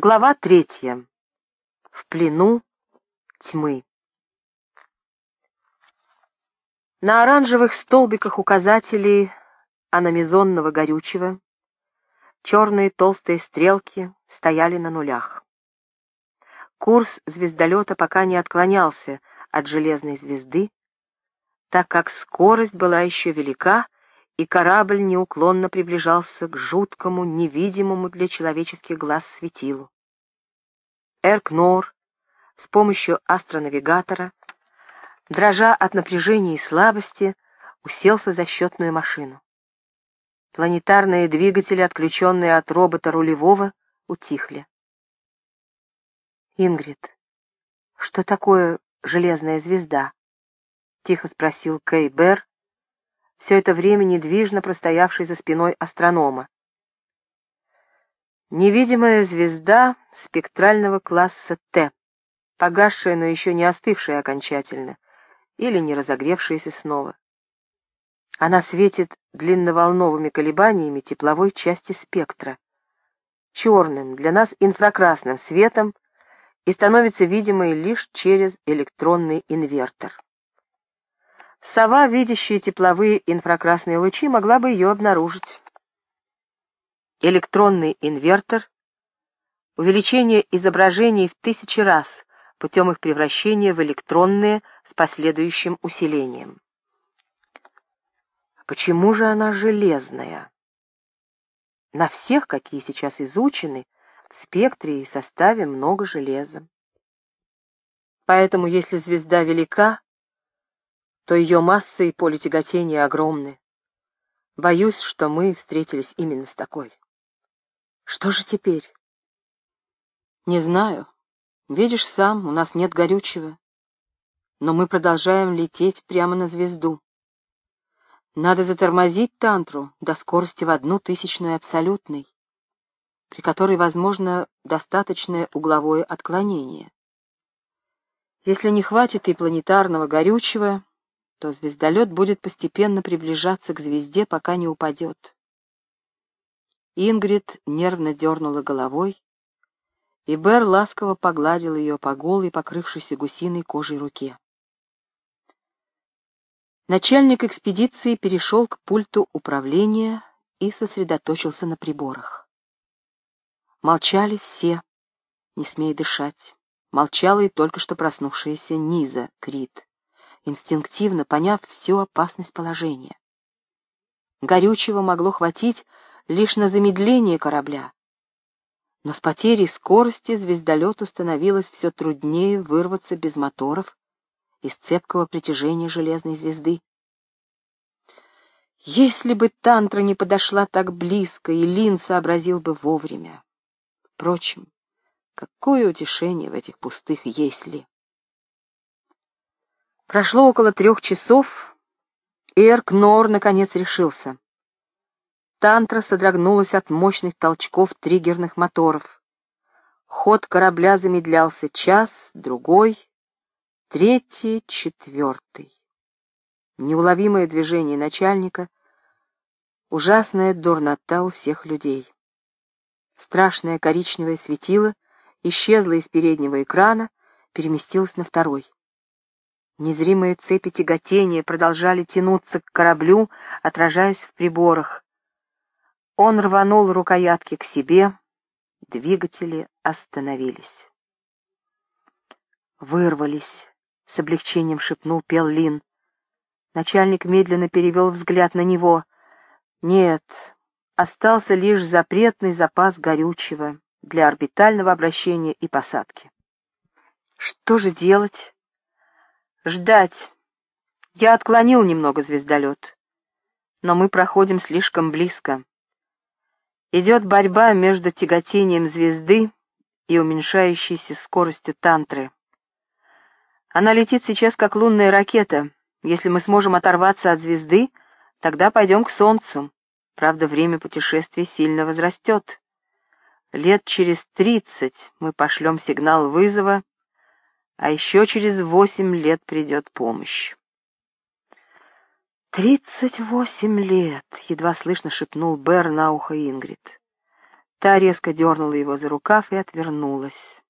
Глава третья. В плену тьмы. На оранжевых столбиках указателей аномизонного горючего черные толстые стрелки стояли на нулях. Курс звездолета пока не отклонялся от железной звезды, так как скорость была еще велика, и корабль неуклонно приближался к жуткому, невидимому для человеческих глаз светилу. Эркнор с помощью астронавигатора, дрожа от напряжения и слабости, уселся за счетную машину. Планетарные двигатели, отключенные от робота рулевого, утихли. «Ингрид, что такое железная звезда?» — тихо спросил Кей Бер, все это время недвижно простоявший за спиной астронома. Невидимая звезда спектрального класса Т, погасшая, но еще не остывшая окончательно, или не разогревшаяся снова. Она светит длинноволновыми колебаниями тепловой части спектра, черным, для нас инфракрасным светом и становится видимой лишь через электронный инвертор. Сова, видящая тепловые инфракрасные лучи, могла бы ее обнаружить. Электронный инвертор — увеличение изображений в тысячи раз путем их превращения в электронные с последующим усилением. Почему же она железная? На всех, какие сейчас изучены, в спектре и составе много железа. Поэтому, если звезда велика, то ее масса и поле тяготения огромны. Боюсь, что мы встретились именно с такой. Что же теперь? Не знаю. Видишь сам, у нас нет горючего. Но мы продолжаем лететь прямо на звезду. Надо затормозить тантру до скорости в одну тысячную абсолютной, при которой возможно достаточное угловое отклонение. Если не хватит и планетарного горючего, то звездолет будет постепенно приближаться к звезде, пока не упадет. Ингрид нервно дернула головой, и Бер ласково погладил ее по голой, покрывшейся гусиной кожей руке. Начальник экспедиции перешел к пульту управления и сосредоточился на приборах. Молчали все, не смея дышать. Молчала и только что проснувшаяся Низа Крит инстинктивно поняв всю опасность положения. Горючего могло хватить лишь на замедление корабля, но с потерей скорости звездолету становилось все труднее вырваться без моторов из цепкого притяжения железной звезды. Если бы Тантра не подошла так близко, и Лин сообразил бы вовремя. Впрочем, какое утешение в этих пустых «если». Прошло около трех часов, и Эркнор наконец решился. Тантра содрогнулась от мощных толчков триггерных моторов. Ход корабля замедлялся час, другой, третий, четвертый. Неуловимое движение начальника, ужасная дурнота у всех людей. Страшное коричневое светило исчезло из переднего экрана, переместилось на второй. Незримые цепи тяготения продолжали тянуться к кораблю, отражаясь в приборах. Он рванул рукоятки к себе, двигатели остановились. «Вырвались», — с облегчением шепнул Пеллин. Начальник медленно перевел взгляд на него. «Нет, остался лишь запретный запас горючего для орбитального обращения и посадки». «Что же делать?» Ждать. Я отклонил немного звездолет. Но мы проходим слишком близко. Идет борьба между тяготением звезды и уменьшающейся скоростью тантры. Она летит сейчас как лунная ракета. Если мы сможем оторваться от звезды, тогда пойдем к Солнцу. Правда, время путешествия сильно возрастет. Лет через тридцать мы пошлем сигнал вызова а еще через восемь лет придет помощь. «Тридцать восемь лет!» — едва слышно шепнул Бер на ухо Ингрид. Та резко дернула его за рукав и отвернулась.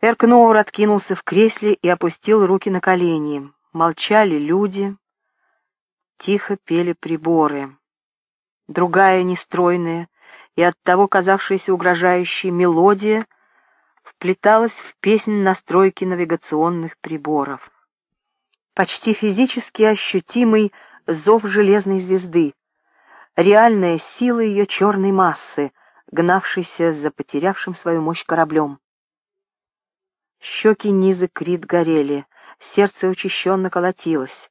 Эркноур откинулся в кресле и опустил руки на колени. Молчали люди, тихо пели приборы. Другая нестройная и оттого казавшаяся угрожающей мелодия вплеталась в песнь настройки навигационных приборов. Почти физически ощутимый зов железной звезды, реальная сила ее черной массы, гнавшейся за потерявшим свою мощь кораблем. Щеки низы Крит горели, сердце учащенно колотилось.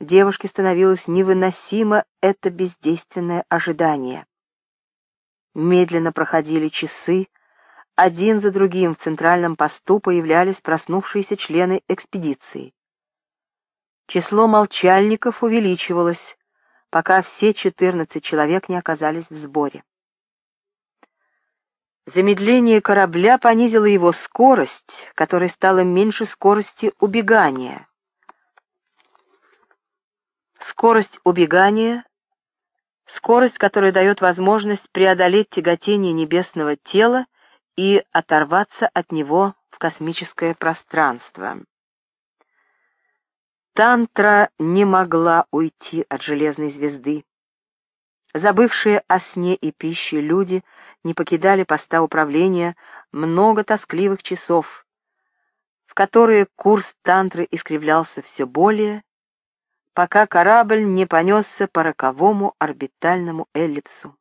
Девушке становилось невыносимо это бездейственное ожидание. Медленно проходили часы, один за другим в центральном посту появлялись проснувшиеся члены экспедиции. Число молчальников увеличивалось, пока все четырнадцать человек не оказались в сборе. Замедление корабля понизило его скорость, которая стала меньше скорости убегания. Скорость убегания — скорость, которая дает возможность преодолеть тяготение небесного тела и оторваться от него в космическое пространство. Тантра не могла уйти от железной звезды. Забывшие о сне и пище люди не покидали поста управления много тоскливых часов, в которые курс тантры искривлялся все более, пока корабль не понесся по роковому орбитальному эллипсу.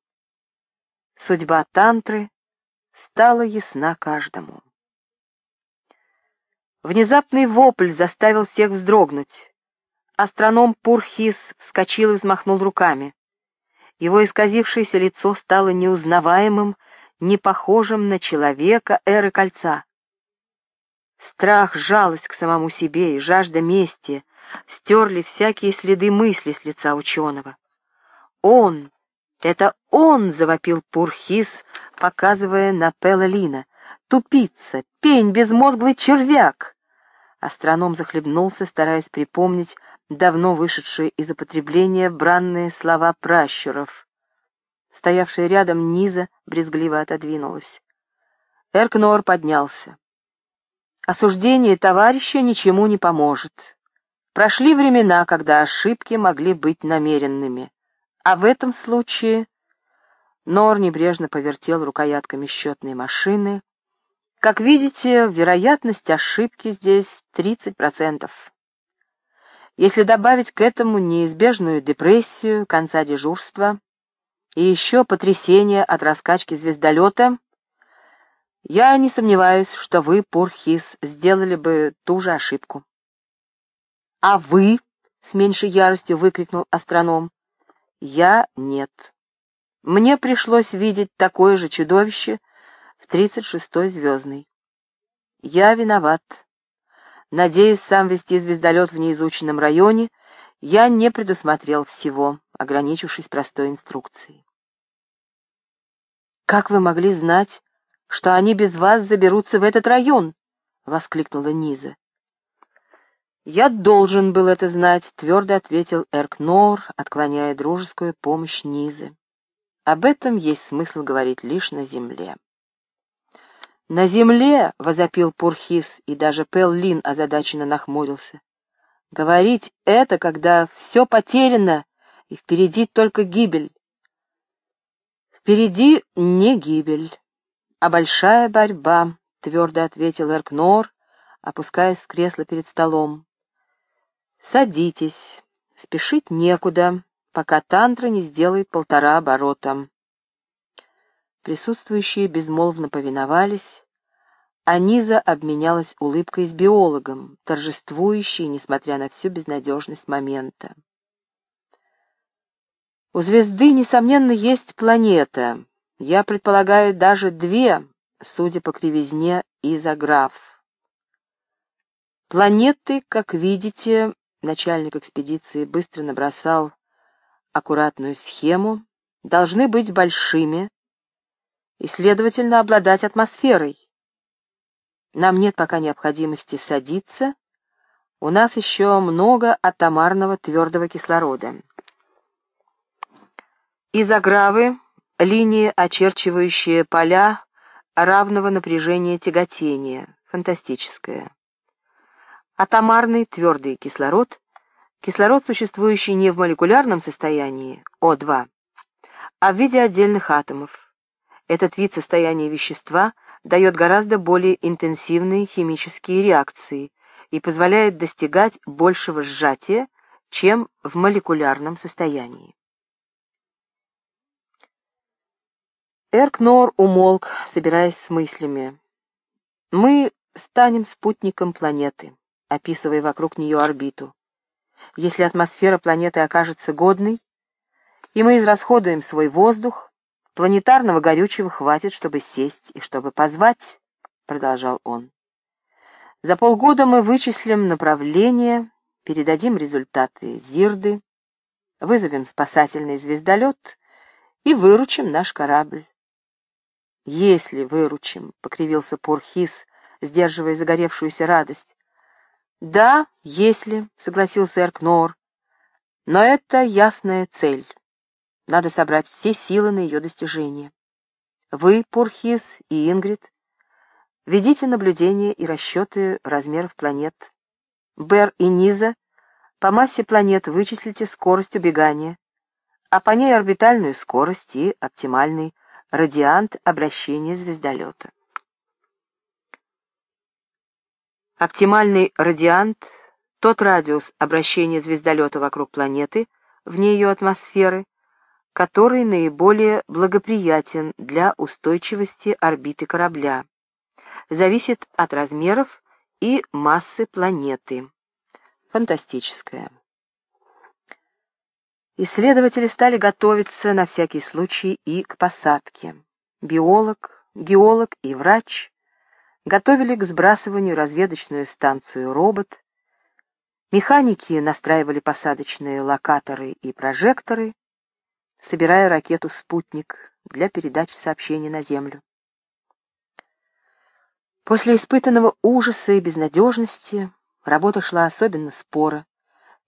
Судьба тантры стала ясна каждому. Внезапный вопль заставил всех вздрогнуть. Астроном Пурхис вскочил и взмахнул руками. Его исказившееся лицо стало неузнаваемым, не похожим на человека эры кольца. Страх, жалость к самому себе и жажда мести стерли всякие следы мысли с лица ученого. «Он! Это он!» — завопил Пурхис, показывая на Пелалина. «Тупица! Пень! Безмозглый червяк!» Астроном захлебнулся, стараясь припомнить давно вышедшие из употребления бранные слова пращуров. Стоявшая рядом Низа брезгливо отодвинулась. Эркнор поднялся. Осуждение товарища ничему не поможет. Прошли времена, когда ошибки могли быть намеренными. А в этом случае... Нор небрежно повертел рукоятками счетной машины, как видите, вероятность ошибки здесь 30%. Если добавить к этому неизбежную депрессию конца дежурства и еще потрясение от раскачки звездолета, я не сомневаюсь, что вы, Пурхис, сделали бы ту же ошибку. «А вы?» — с меньшей яростью выкрикнул астроном. «Я нет. Мне пришлось видеть такое же чудовище, в 36-й звездный. Я виноват. Надеясь сам вести звездолет в неизученном районе, я не предусмотрел всего, ограничившись простой инструкцией. «Как вы могли знать, что они без вас заберутся в этот район?» — воскликнула Низа. «Я должен был это знать», — твердо ответил Эркнор, отклоняя дружескую помощь Низы. «Об этом есть смысл говорить лишь на земле». «На земле!» — возопил Пурхис, и даже Пел-Лин озадаченно нахмурился. «Говорить это, когда все потеряно, и впереди только гибель». «Впереди не гибель, а большая борьба», — твердо ответил Эркнор, опускаясь в кресло перед столом. «Садитесь, спешить некуда, пока тантра не сделает полтора оборота». Присутствующие безмолвно повиновались, а Низа обменялась улыбкой с биологом, торжествующей, несмотря на всю безнадежность момента. У звезды, несомненно, есть планета. Я предполагаю, даже две, судя по кривизне изограф. Планеты, как видите, начальник экспедиции быстро набросал аккуратную схему, должны быть большими, и, следовательно, обладать атмосферой. Нам нет пока необходимости садиться, у нас еще много атомарного твердого кислорода. Изогравы линии, очерчивающие поля равного напряжения тяготения, фантастическое. Атомарный твердый кислород, кислород, существующий не в молекулярном состоянии, О2, а в виде отдельных атомов. Этот вид состояния вещества дает гораздо более интенсивные химические реакции и позволяет достигать большего сжатия, чем в молекулярном состоянии. Эркнор умолк, собираясь с мыслями. «Мы станем спутником планеты, описывая вокруг нее орбиту. Если атмосфера планеты окажется годной, и мы израсходуем свой воздух, планетарного горючего хватит, чтобы сесть и чтобы позвать», — продолжал он. «За полгода мы вычислим направление, передадим результаты Зирды, вызовем спасательный звездолет и выручим наш корабль. «Если выручим», — покривился Пурхис, сдерживая загоревшуюся радость. «Да, если», — согласился Эркнор. «Но это ясная цель. Надо собрать все силы на ее достижение. Вы, Пурхис и Ингрид, ведите наблюдения и расчеты размеров планет. Бер и Низа по массе планет вычислите скорость убегания, а по ней орбитальную скорость и оптимальный радиант обращения звездолета. Оптимальный радиант — тот радиус обращения звездолета вокруг планеты, вне ее атмосферы, который наиболее благоприятен для устойчивости орбиты корабля, зависит от размеров и массы планеты. Фантастическое. Исследователи стали готовиться на всякий случай и к посадке. Биолог, геолог и врач готовили к сбрасыванию разведочную станцию робот. Механики настраивали посадочные локаторы и прожекторы, собирая ракету «Спутник» для передачи сообщений на Землю. После испытанного ужаса и безнадежности работа шла особенно споро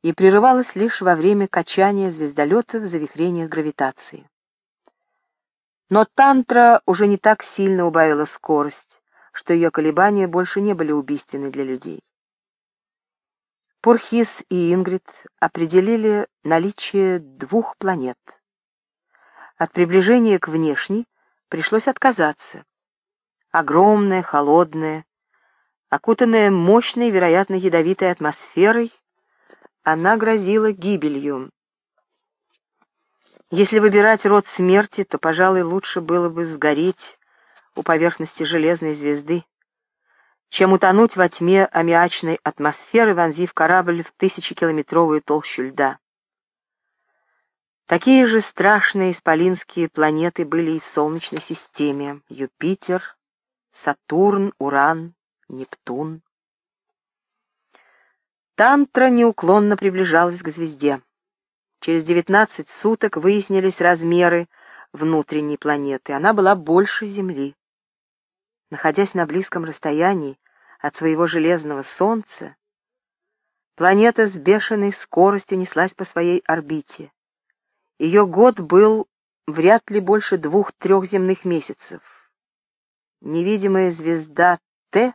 и прерывалась лишь во время качания звездолета в завихрениях гравитации. Но тантра уже не так сильно убавила скорость, что ее колебания больше не были убийственны для людей. Пурхис и Ингрид определили наличие двух планет. От приближения к внешней пришлось отказаться. Огромная, холодная, окутанная мощной, вероятно, ядовитой атмосферой, она грозила гибелью. Если выбирать род смерти, то, пожалуй, лучше было бы сгореть у поверхности железной звезды, чем утонуть во тьме аммиачной атмосферы, вонзив корабль в тысячекилометровую толщу льда. Такие же страшные исполинские планеты были и в Солнечной системе — Юпитер, Сатурн, Уран, Нептун. Тантра неуклонно приближалась к звезде. Через 19 суток выяснились размеры внутренней планеты. Она была больше Земли. Находясь на близком расстоянии от своего железного Солнца, планета с бешеной скоростью неслась по своей орбите. Ее год был вряд ли больше двух-трех земных месяцев. Невидимая звезда Т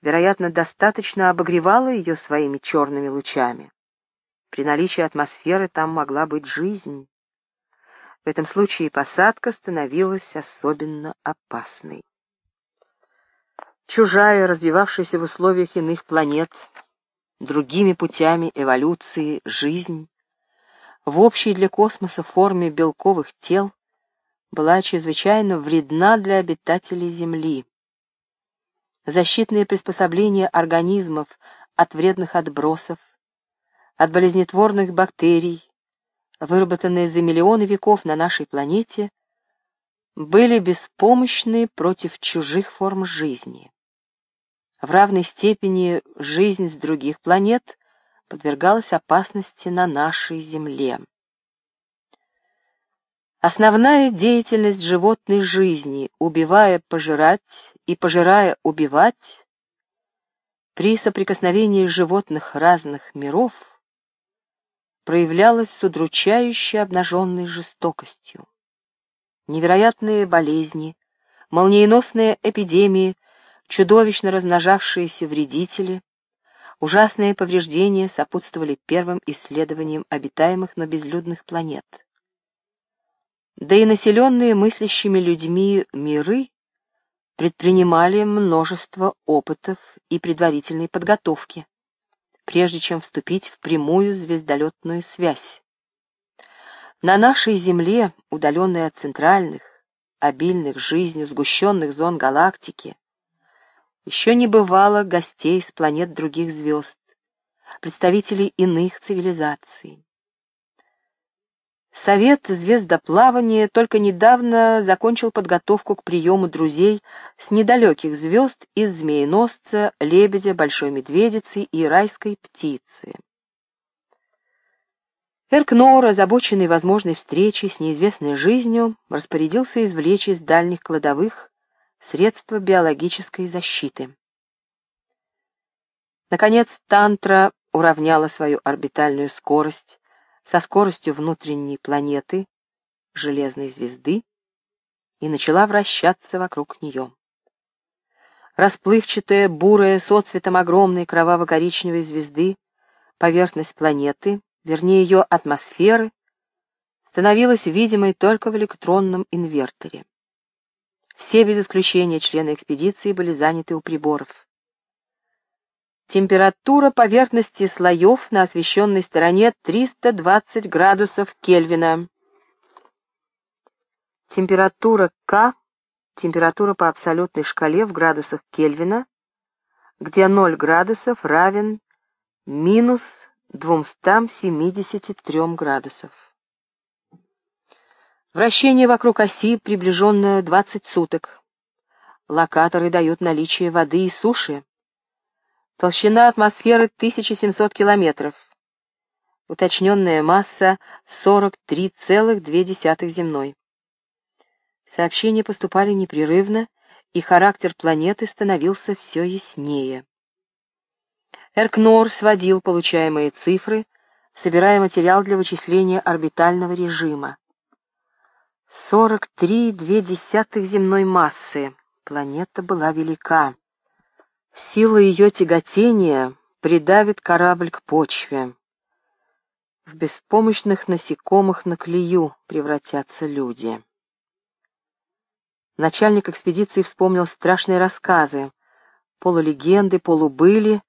вероятно, достаточно обогревала ее своими черными лучами. При наличии атмосферы там могла быть жизнь. В этом случае посадка становилась особенно опасной. Чужая, развивавшаяся в условиях иных планет, другими путями эволюции, жизнь, в общей для космоса форме белковых тел, была чрезвычайно вредна для обитателей Земли защитные приспособления организмов от вредных отбросов, от болезнетворных бактерий, выработанные за миллионы веков на нашей планете, были беспомощны против чужих форм жизни. В равной степени жизнь с других планет подвергалась опасности на нашей Земле. Основная деятельность животной жизни, убивая, пожирать и пожирая, убивать, при соприкосновении животных разных миров проявлялась с удручающе обнаженной жестокостью. невероятные болезни, молниеносные эпидемии, чудовищно размножавшиеся вредители, ужасные повреждения сопутствовали первым исследованиям обитаемых, но безлюдных планет. Да и населенные мыслящими людьми миры предпринимали множество опытов и предварительной подготовки, прежде чем вступить в прямую звездолетную связь. На нашей Земле, удаленной от центральных, обильных жизнью сгущенных зон галактики, еще не бывало гостей с планет других звезд, представителей иных цивилизаций. Совет звездоплавания только недавно закончил подготовку к приему друзей с недалеких звезд из Змееносца, Лебедя, Большой Медведицы и Райской Птицы. Эркнор, озабоченный возможной встречей с неизвестной жизнью, распорядился извлечь из дальних кладовых средства биологической защиты. Наконец, Тантра уравняла свою орбитальную скорость со скоростью внутренней планеты, железной звезды, и начала вращаться вокруг нее. Расплывчатая, бурая, соцветом огромной кроваво-коричневой звезды, поверхность планеты, вернее ее атмосферы, становилась видимой только в электронном инверторе. Все без исключения члены экспедиции были заняты у приборов. Температура поверхности слоев на освещенной стороне 320 градусов Кельвина. Температура К, температура по абсолютной шкале в градусах Кельвина, где 0 градусов равен минус 273 градусов. Вращение вокруг оси приближенное 20 суток. Локаторы дают наличие воды и суши. Толщина атмосферы 1700 километров. Уточненная масса 43,2 земной. Сообщения поступали непрерывно, и характер планеты становился все яснее. Эркнор сводил получаемые цифры, собирая материал для вычисления орбитального режима. 43,2 земной массы. Планета была велика. Сила ее тяготения придавит корабль к почве. В беспомощных насекомых на клею превратятся люди. Начальник экспедиции вспомнил страшные рассказы, полулегенды, полубыли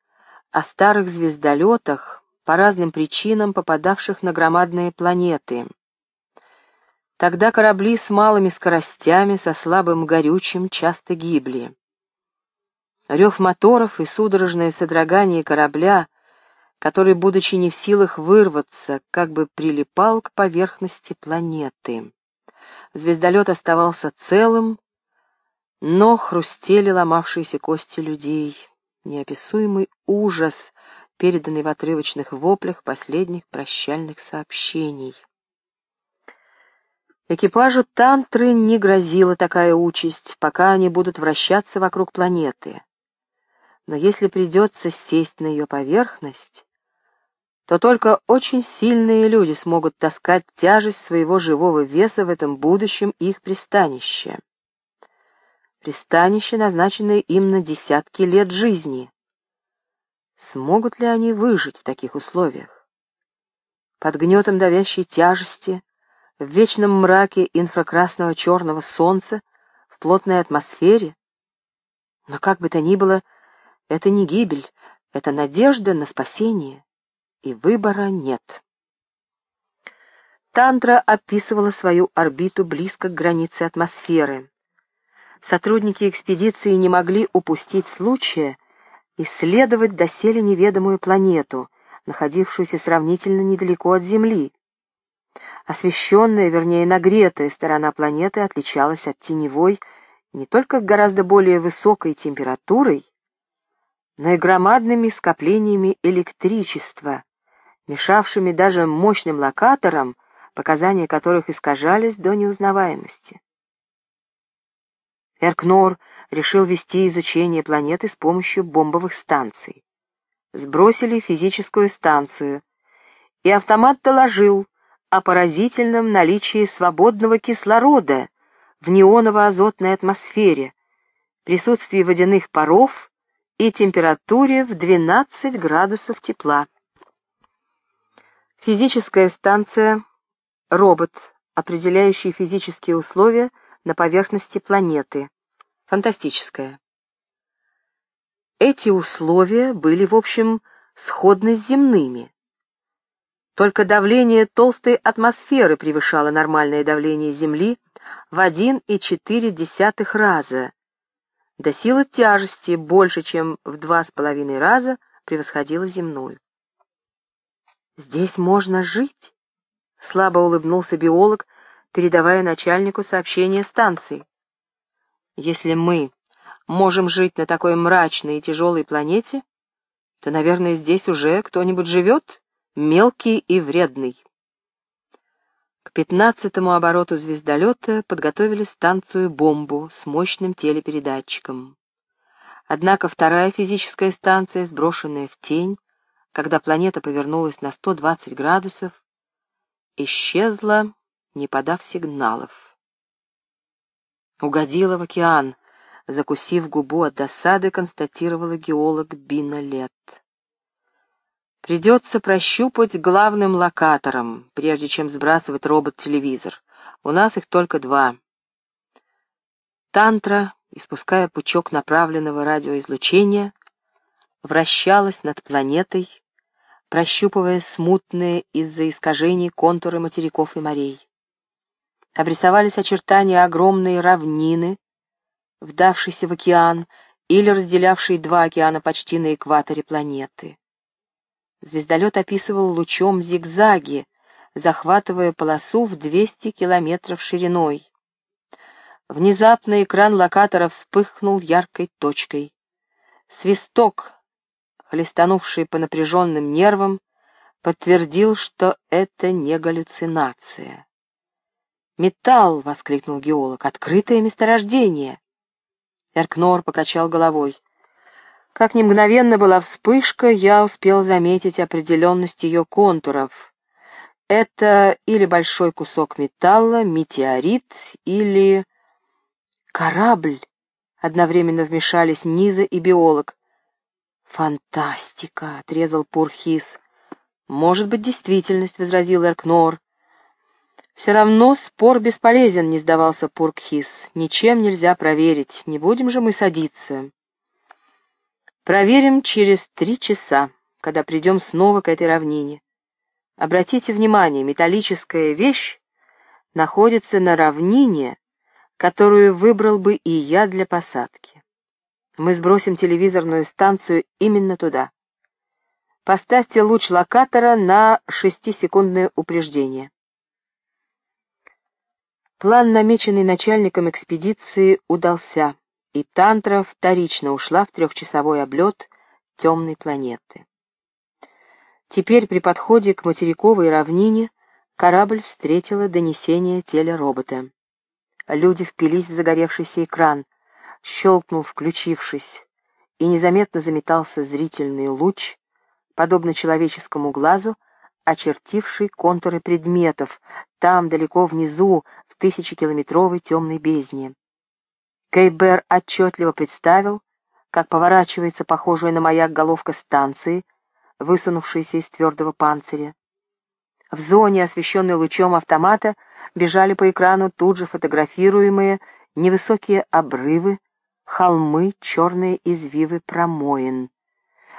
о старых звездолетах, по разным причинам попадавших на громадные планеты. Тогда корабли с малыми скоростями, со слабым горючим, часто гибли. Рев моторов и судорожное содрогание корабля, который, будучи не в силах вырваться, как бы прилипал к поверхности планеты. Звездолет оставался целым, но хрустели ломавшиеся кости людей, неописуемый ужас, переданный в отрывочных воплях последних прощальных сообщений. Экипажу Тантры не грозила такая участь, пока они будут вращаться вокруг планеты. Но если придется сесть на ее поверхность, то только очень сильные люди смогут таскать тяжесть своего живого веса в этом будущем их пристанище. Пристанище, назначенное им на десятки лет жизни. Смогут ли они выжить в таких условиях? Под гнетом давящей тяжести в вечном мраке инфракрасного черного солнца, в плотной атмосфере. Но как бы то ни было, это не гибель, это надежда на спасение, и выбора нет. Тантра описывала свою орбиту близко к границе атмосферы. Сотрудники экспедиции не могли упустить случая исследовать доселе неведомую планету, находившуюся сравнительно недалеко от Земли, Освещенная, вернее нагретая сторона планеты отличалась от теневой не только гораздо более высокой температурой, но и громадными скоплениями электричества, мешавшими даже мощным локаторам, показания которых искажались до неузнаваемости. Эркнор решил вести изучение планеты с помощью бомбовых станций. Сбросили физическую станцию, и автомат доложил, о поразительном наличии свободного кислорода в неоново-азотной атмосфере, присутствии водяных паров и температуре в 12 градусов тепла. Физическая станция — робот, определяющий физические условия на поверхности планеты. Фантастическая. Эти условия были, в общем, сходны с земными. Только давление толстой атмосферы превышало нормальное давление Земли в 1,4 раза. Да сила тяжести больше, чем в два с половиной раза превосходила земную. «Здесь можно жить?» — слабо улыбнулся биолог, передавая начальнику сообщение станции. «Если мы можем жить на такой мрачной и тяжелой планете, то, наверное, здесь уже кто-нибудь живет?» Мелкий и вредный. К пятнадцатому обороту звездолета подготовили станцию-бомбу с мощным телепередатчиком. Однако вторая физическая станция, сброшенная в тень, когда планета повернулась на 120 градусов, исчезла, не подав сигналов. Угодила в океан, закусив губу от досады, констатировала геолог Бина Лет. Придется прощупать главным локатором, прежде чем сбрасывать робот-телевизор. У нас их только два. Тантра, испуская пучок направленного радиоизлучения, вращалась над планетой, прощупывая смутные из-за искажений контуры материков и морей. Обрисовались очертания огромной равнины, вдавшейся в океан или разделявшей два океана почти на экваторе планеты. Звездолет описывал лучом зигзаги, захватывая полосу в 200 километров шириной. Внезапно экран локатора вспыхнул яркой точкой. Свисток, хлестанувший по напряженным нервам, подтвердил, что это не галлюцинация. «Металл!» — воскликнул геолог. «Открытое месторождение!» Эркнор покачал головой. Как ни мгновенно была вспышка, я успел заметить определенность ее контуров. Это или большой кусок металла, метеорит, или... корабль. Одновременно вмешались Низа и биолог. «Фантастика!» — отрезал Пурхис. «Может быть, действительность», — возразил Эркнор. «Все равно спор бесполезен», — не сдавался Пуркхис. «Ничем нельзя проверить. Не будем же мы садиться». Проверим через три часа, когда придем снова к этой равнине. Обратите внимание, металлическая вещь находится на равнине, которую выбрал бы и я для посадки. Мы сбросим телевизорную станцию именно туда. Поставьте луч локатора на шестисекундное упреждение. План, намеченный начальником экспедиции, удался и Тантра вторично ушла в трехчасовой облет темной планеты. Теперь при подходе к материковой равнине корабль встретила донесение телеробота. Люди впились в загоревшийся экран, щелкнул, включившись, и незаметно заметался зрительный луч, подобно человеческому глазу, очертивший контуры предметов, там, далеко внизу, в тысячекилометровой темной бездне. Кейбер отчетливо представил, как поворачивается похожая на маяк головка станции, высунувшаяся из твердого панциря. В зоне, освещенной лучом автомата, бежали по экрану тут же фотографируемые невысокие обрывы, холмы, черные извивы промоин.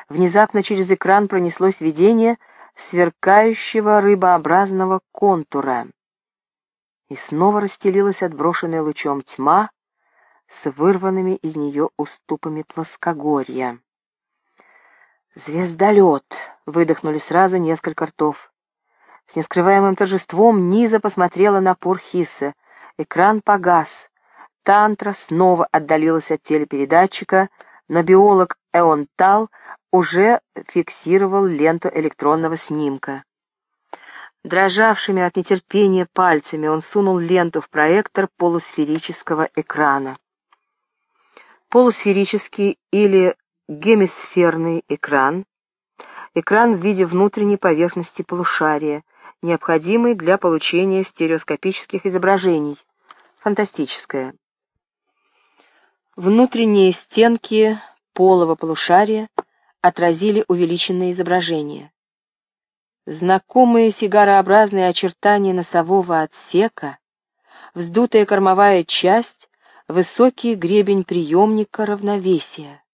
Внезапно через экран пронеслось видение сверкающего рыбообразного контура. И снова расстелилась отброшенная лучом тьма, с вырванными из нее уступами плоскогорья. «Звездолет!» — выдохнули сразу несколько ртов. С нескрываемым торжеством Низа посмотрела на Пурхиса. Экран погас. Тантра снова отдалилась от телепередатчика, но биолог Эонтал уже фиксировал ленту электронного снимка. Дрожавшими от нетерпения пальцами он сунул ленту в проектор полусферического экрана полусферический или гемисферный экран, экран в виде внутренней поверхности полушария, необходимый для получения стереоскопических изображений, фантастическое. Внутренние стенки полого полушария отразили увеличенное изображение. Знакомые сигарообразные очертания носового отсека, вздутая кормовая часть, высокий гребень приемника равновесия.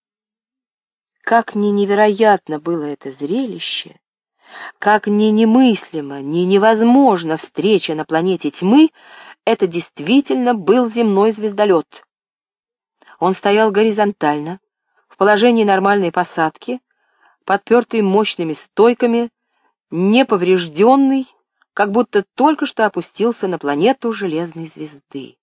Как ни невероятно было это зрелище, как ни немыслимо, ни невозможно встреча на планете тьмы, это действительно был земной звездолет. Он стоял горизонтально, в положении нормальной посадки, подпертый мощными стойками, неповрежденный, как будто только что опустился на планету железной звезды.